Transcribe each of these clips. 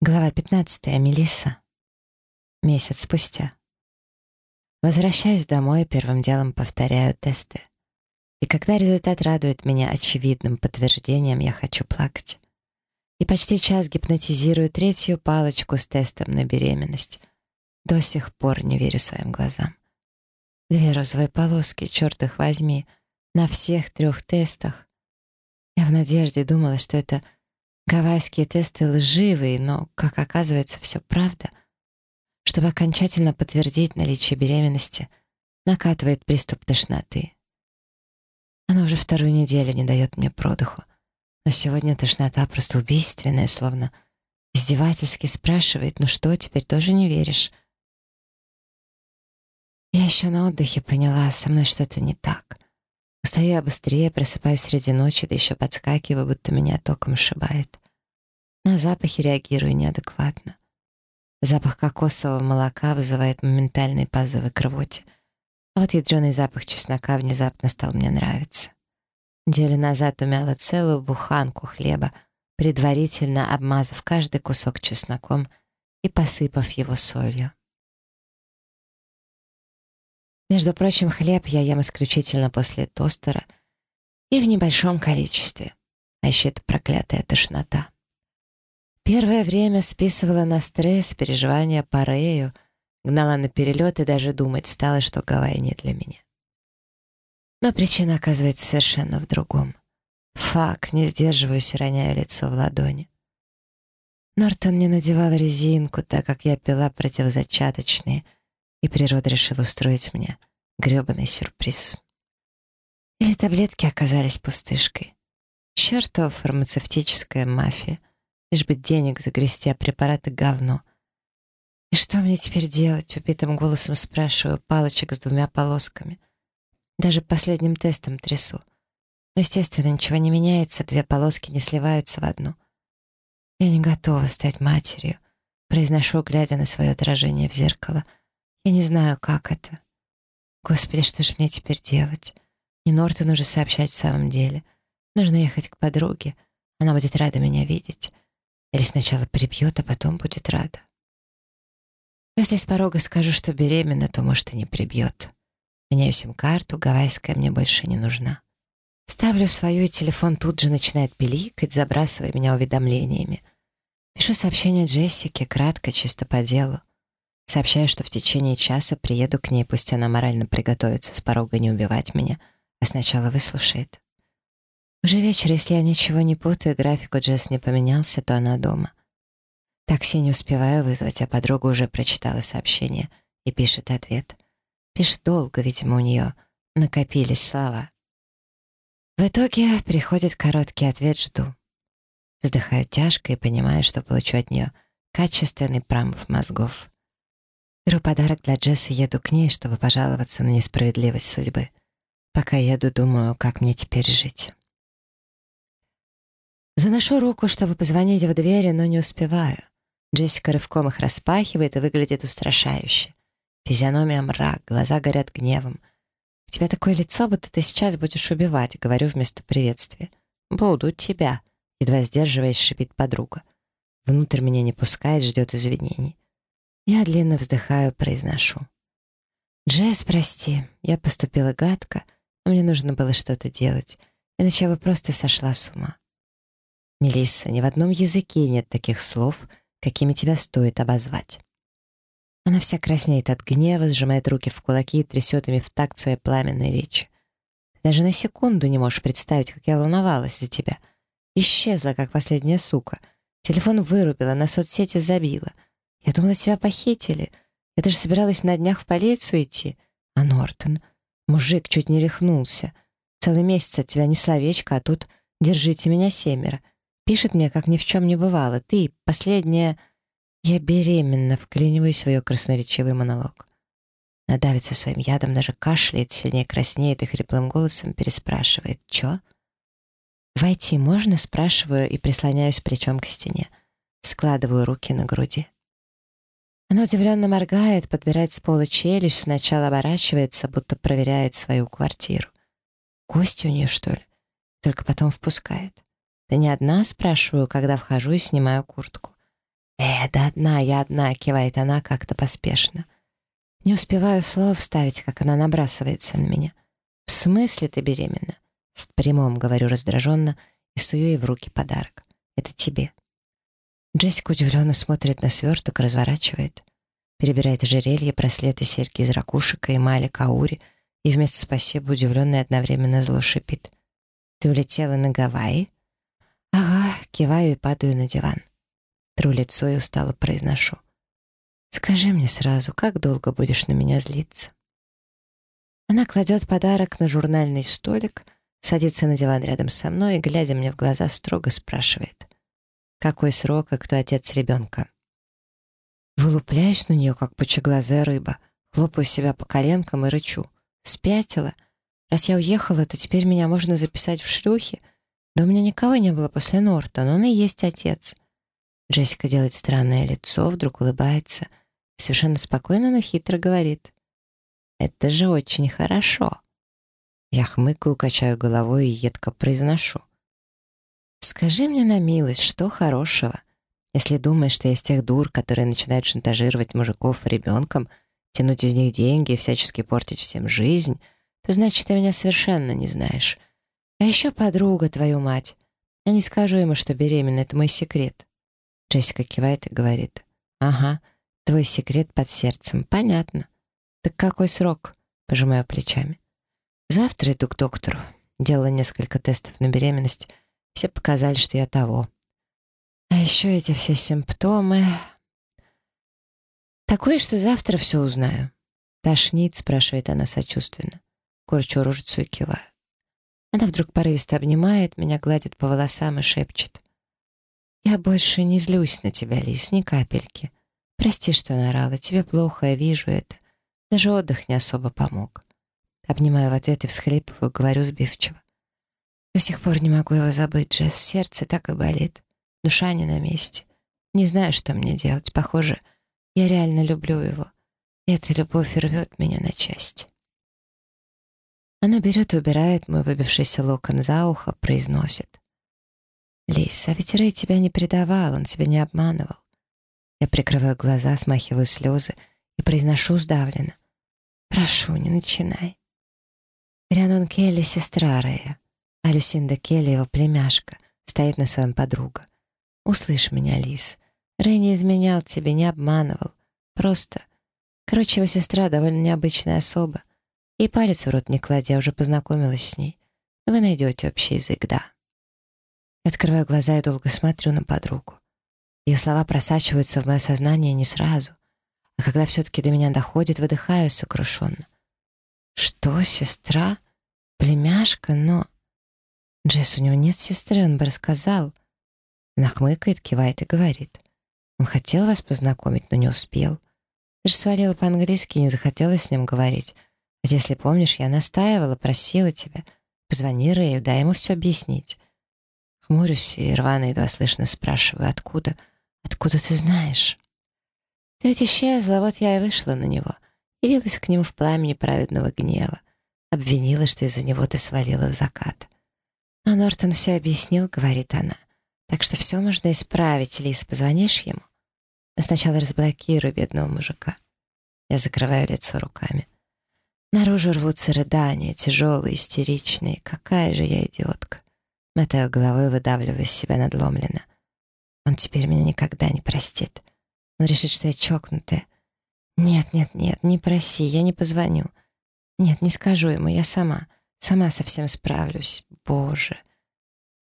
Глава 15. Мелисса. Месяц спустя. Возвращаюсь домой, первым делом повторяю тесты. И когда результат радует меня очевидным подтверждением, я хочу плакать. И почти час гипнотизирую третью палочку с тестом на беременность. До сих пор не верю своим глазам. Две розовые полоски, черт их возьми, на всех трех тестах. Я в надежде думала, что это Гавайские тесты лживые, но, как оказывается, все правда. Чтобы окончательно подтвердить наличие беременности, накатывает приступ тошноты. Она уже вторую неделю не дает мне продыху. Но сегодня тошнота просто убийственная, словно издевательски спрашивает, ну что, теперь тоже не веришь? Я еще на отдыхе поняла, со мной что-то не так. Устаю я быстрее, просыпаюсь среди ночи, да еще подскакиваю, будто меня током шибает. На запахи реагирую неадекватно. Запах кокосового молока вызывает моментальные позывы к рвоте. А вот ядреный запах чеснока внезапно стал мне нравиться. Неделю назад умяла целую буханку хлеба, предварительно обмазав каждый кусок чесноком и посыпав его солью. Между прочим, хлеб я ем исключительно после тостера и в небольшом количестве. А еще это проклятая тошнота. Первое время списывала на стресс, переживания по Рэю, гнала на перелет и даже думать стала, что Гавайи не для меня. Но причина оказывается совершенно в другом. Фак, не сдерживаюсь роняю лицо в ладони. Нортон не надевал резинку, так как я пила противозачаточные — и природа решила устроить мне грёбаный сюрприз. Или таблетки оказались пустышкой. Чёртова фармацевтическая мафия. Лишь бы денег загрести, а препараты — говно. И что мне теперь делать? Убитым голосом спрашиваю палочек с двумя полосками. Даже последним тестом трясу. Но, естественно, ничего не меняется, две полоски не сливаются в одну. Я не готова стать матерью, произношу, глядя на свое отражение в зеркало — я не знаю, как это. Господи, что же мне теперь делать? Не Нортон уже сообщать в самом деле. Нужно ехать к подруге. Она будет рада меня видеть. Или сначала прибьет, а потом будет рада. Если с порога скажу, что беременна, то, может, и не прибьет. Меняю сим-карту, гавайская мне больше не нужна. Ставлю свою, и телефон тут же начинает пиликать, забрасывая меня уведомлениями. Пишу сообщение Джессике, кратко, чисто по делу. Сообщаю, что в течение часа приеду к ней, пусть она морально приготовится с порога не убивать меня, а сначала выслушает. Уже вечер, если я ничего не путаю, график у Джесс не поменялся, то она дома. Такси не успеваю вызвать, а подруга уже прочитала сообщение и пишет ответ. Пишет долго, видимо, у нее накопились слова. В итоге приходит короткий ответ «жду». Вздыхаю тяжко и понимаю, что получу от нее качественный прамбов мозгов. Беру подарок для Джесс и еду к ней, чтобы пожаловаться на несправедливость судьбы. Пока еду, думаю, как мне теперь жить. Заношу руку, чтобы позвонить в двери, но не успеваю. Джессика рывком их распахивает и выглядит устрашающе. Физиономия мрак, глаза горят гневом. «У тебя такое лицо, будто ты сейчас будешь убивать», — говорю вместо приветствия. «Буду тебя», — едва сдерживаясь, шипит подруга. Внутрь меня не пускает, ждет извинений. Я длинно вздыхаю, произношу. «Джесс, прости, я поступила гадко, но мне нужно было что-то делать, иначе я бы просто сошла с ума». «Мелисса, ни в одном языке нет таких слов, какими тебя стоит обозвать». Она вся краснеет от гнева, сжимает руки в кулаки и трясет ими в такт своей пламенной речи. Ты даже на секунду не можешь представить, как я волновалась за тебя. Исчезла, как последняя сука. Телефон вырубила, на соцсети забила — я думала, тебя похитили. Я даже собиралась на днях в полицию идти. А Нортон? Мужик чуть не рехнулся. Целый месяц от тебя не словечко, а тут «держите меня семеро». Пишет мне, как ни в чем не бывало. Ты, последняя... Я беременна, вклиниваюсь в красноречивый монолог. Надавится своим ядом, даже кашляет, сильнее краснеет и хриплым голосом переспрашивает. «Чё?» «Войти можно?» — спрашиваю и прислоняюсь плечом к стене. Складываю руки на груди. Она удивленно моргает, подбирает с пола челюсть, сначала оборачивается, будто проверяет свою квартиру. Кости у нее, что ли? Только потом впускает. Да не одна, спрашиваю, когда вхожу и снимаю куртку. «Э, да одна, я одна», — кивает она как-то поспешно. Не успеваю слов вставить, как она набрасывается на меня. «В смысле ты беременна?» В прямом говорю раздраженно и сую ей в руки подарок. «Это тебе». Джессика удивленно смотрит на сверток, разворачивает. Перебирает ожерелье, браслеты, серьги из ракушек, эмали, каури и вместо «спасибо» удивленно и одновременно зло шипит. «Ты улетела на Гавайи?» «Ага», киваю и падаю на диван. Тру лицо и устало произношу. «Скажи мне сразу, как долго будешь на меня злиться?» Она кладет подарок на журнальный столик, садится на диван рядом со мной и, глядя мне в глаза, строго спрашивает. «Какой срок и кто отец ребенка?» Вылупляюсь на нее, как пучеглазая рыба, хлопаю себя по коленкам и рычу. «Спятила? Раз я уехала, то теперь меня можно записать в шлюхи? Да у меня никого не было после Нортона, он и есть отец». Джессика делает странное лицо, вдруг улыбается совершенно спокойно, но хитро говорит. «Это же очень хорошо». Я хмыкаю, качаю головой и едко произношу. «Скажи мне на милость, что хорошего? Если думаешь, что я из тех дур, которые начинают шантажировать мужиков ребенком, тянуть из них деньги и всячески портить всем жизнь, то значит, ты меня совершенно не знаешь. А еще подруга, твою мать. Я не скажу ему, что беременна, это мой секрет. Джессика кивает и говорит. «Ага, твой секрет под сердцем. Понятно. Так какой срок?» Пожимаю плечами. «Завтра иду к доктору. Делала несколько тестов на беременность. Все показали, что я того. А еще эти все симптомы... Такое, что завтра все узнаю. Тошнит, спрашивает она сочувственно. Корчу рожицу и киваю. Она вдруг порывисто обнимает, меня гладит по волосам и шепчет. «Я больше не злюсь на тебя, Лис, ни капельки. Прости, что нарала, тебе плохо, я вижу это. Даже отдых не особо помог». Обнимаю в ответ и всхлипываю, говорю сбивчиво. До сих пор не могу его забыть, Джесс. Сердце так и болит. Душа не на месте. Не знаю, что мне делать. Похоже, я реально люблю его. И эта любовь рвет меня на части. Она берет и убирает мой выбившийся локон за ухо, произносит. «Лис, а ведь Рэй тебя не предавал, он тебя не обманывал». Я прикрываю глаза, смахиваю слезы и произношу сдавленно. «Прошу, не начинай». Рианон Келли — сестра Рэя, Люсинда Келли — его племяшка, стоит на своем подруга. Услышь меня, Лис. Рэй не изменял тебе, не обманывал. Просто... Короче, его сестра довольно необычная особа. И палец в рот не кладя, уже познакомилась с ней. Вы найдете общий язык, да. Открываю глаза и долго смотрю на подругу. Ее слова просачиваются в мое сознание не сразу, а когда все-таки до меня доходит, выдыхаю сокрушенно. «Что, сестра? Племяшка? Но...» «Джесс, у него нет сестры, он бы рассказал». Она хмыкает, кивает и говорит. «Он хотел вас познакомить, но не успел. Ты же свалила по-английски и не захотела с ним говорить. Ведь если помнишь, я настаивала, просила тебя. Позвони Рэю, дай ему все объяснить». Хмурюсь и рвано едва слышно спрашиваю, откуда, откуда ты знаешь? Ты ведь исчезла, вот я и вышла на него. Явилась к нему в пламени праведного гнева. Обвинила, что из-за него ты свалила в закат. Но Нортон все объяснил, говорит она. Так что все можно исправить, Лис, позвонишь ему? Но сначала разблокирую бедного мужика. Я закрываю лицо руками. Наружу рвутся рыдания, тяжелые, истеричные. Какая же я идиотка. Мотаю головой, выдавливаю из себя надломленно. Он теперь меня никогда не простит. Он решит, что я чокнутая. Нет, нет, нет, не проси, я не позвоню. Нет, не скажу ему, я сама. Сама совсем справлюсь. Боже.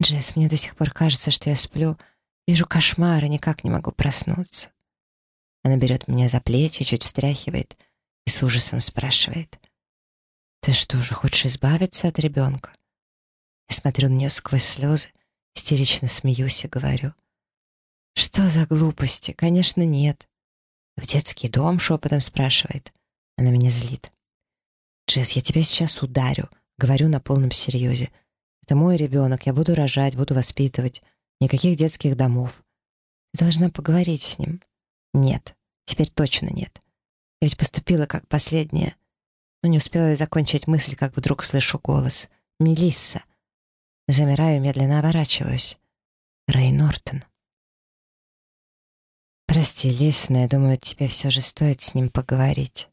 Джесс, мне до сих пор кажется, что я сплю, вижу кошмары, никак не могу проснуться. Она берет меня за плечи, чуть встряхивает и с ужасом спрашивает. «Ты что же, хочешь избавиться от ребенка?» Я смотрю на нее сквозь слезы, истерично смеюсь и говорю. «Что за глупости? Конечно, нет». «В детский дом?» — шепотом спрашивает. Она меня злит. «Джесс, я тебя сейчас ударю», — говорю на полном серьезе. «Это мой ребенок, я буду рожать, буду воспитывать. Никаких детских домов. Ты должна поговорить с ним». «Нет, теперь точно нет. Я ведь поступила как последняя». Но не успела закончить мысль, как вдруг слышу голос. «Мелисса». Замираю, медленно оборачиваюсь. Рэй Нортон. Прости, Лис, но я думаю, тебе все же стоит с ним поговорить.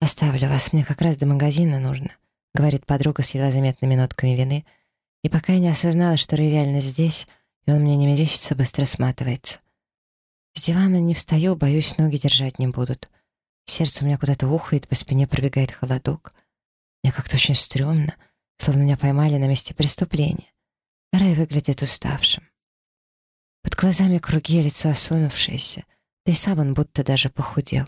«Оставлю вас, мне как раз до магазина нужно», — говорит подруга с едва заметными нотками вины. И пока я не осознала, что Рэй реально здесь, и он мне не мерещится, быстро сматывается. С дивана не встаю, боюсь, ноги держать не будут. Сердце у меня куда-то ухает, по спине пробегает холодок. Мне как-то очень стрёмно, словно меня поймали на месте преступления. Рэй выглядит уставшим. Под глазами круги, лицо осунувшееся, да и сам он будто даже похудел.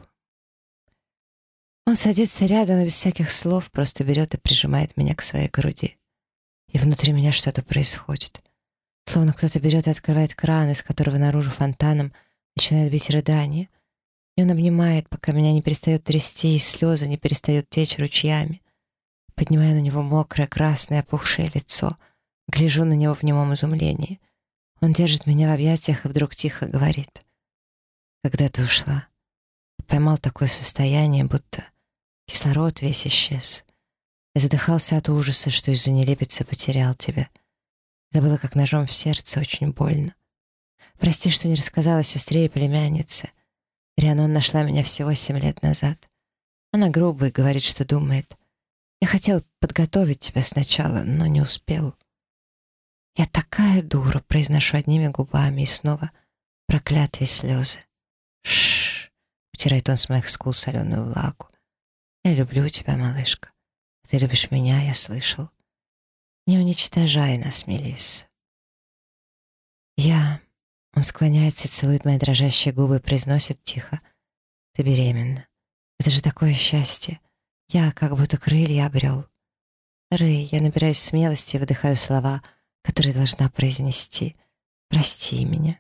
Он садится рядом и без всяких слов просто берет и прижимает меня к своей груди. И внутри меня что-то происходит. Словно кто-то берет и открывает кран, из которого наружу фонтаном начинает бить рыдание. И он обнимает, пока меня не перестает трясти, и слезы не перестают течь ручьями. Поднимаю на него мокрое, красное, опухшее лицо. Гляжу на него в немом изумлении. Он держит меня в объятиях и вдруг тихо говорит. «Когда ты ушла?» Поймал такое состояние, будто кислород весь исчез. Я задыхался от ужаса, что из-за нелепицы потерял тебя. Это было как ножом в сердце, очень больно. Прости, что не рассказала сестре и племяннице. Рианон нашла меня всего семь лет назад. Она грубая, говорит, что думает. Я хотел подготовить тебя сначала, но не успел. Я такая дура, произношу одними губами и снова проклятые слезы. Шш, утирает он с моих скул соленую влагу. Я люблю тебя, малышка. Ты любишь меня, я слышал. Не уничтожай нас, Мелисса. Я... Он склоняется целует мои дрожащие губы и произносит тихо. Ты беременна. Это же такое счастье. Я как будто крылья обрел. Рэй, я набираюсь смелости и выдыхаю слова, которые должна произнести. Прости меня.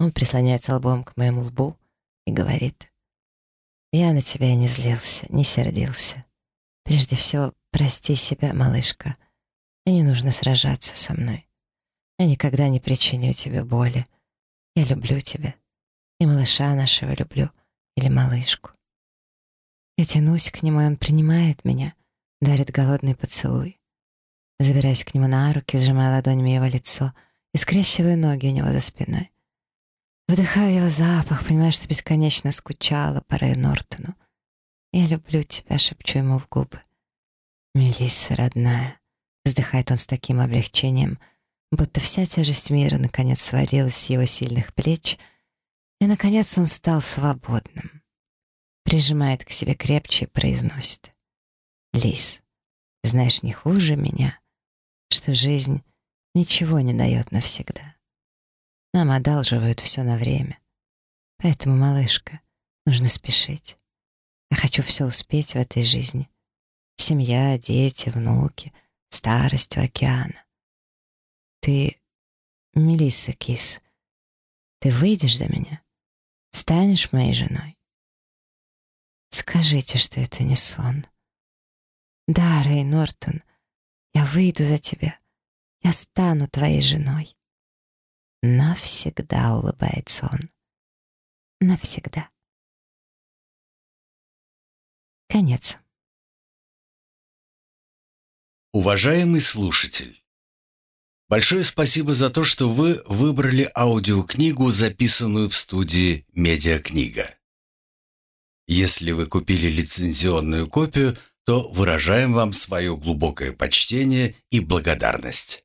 Он прислоняется лбом к моему лбу и говорит. Я на тебя не злился, не сердился. Прежде всего, прости себя, малышка. И не нужно сражаться со мной. Я никогда не причиню тебе боли. Я люблю тебя. И малыша нашего люблю. Или малышку. Я тянусь к нему, и он принимает меня, дарит голодный поцелуй. Забираюсь к нему на руки, сжимая ладонями его лицо и скрещиваю ноги у него за спиной. Вдыхаю его запах, понимаю, что бесконечно скучала по Рэю Нортону. «Я люблю тебя», — шепчу ему в губы. «Мелисса, родная», — вздыхает он с таким облегчением, будто вся тяжесть мира наконец свалилась с его сильных плеч, и, наконец, он стал свободным. Прижимает к себе крепче и произносит. «Лис, знаешь, не хуже меня, что жизнь ничего не дает навсегда. Нам одалживают все на время. Поэтому, малышка, нужно спешить. Я хочу все успеть в этой жизни. Семья, дети, внуки, старость у океана. Ты, Мелисса Кис, ты выйдешь за меня? Станешь моей женой? Скажите, что это не сон. Да, Рэй Нортон, я выйду за тебя. Я стану твоей женой. Навсегда улыбается он. Навсегда. Конец. Уважаемый слушатель, большое спасибо за то, что вы выбрали аудиокнигу, записанную в студии «Медиакнига». Если вы купили лицензионную копию, то выражаем вам свое глубокое почтение и благодарность.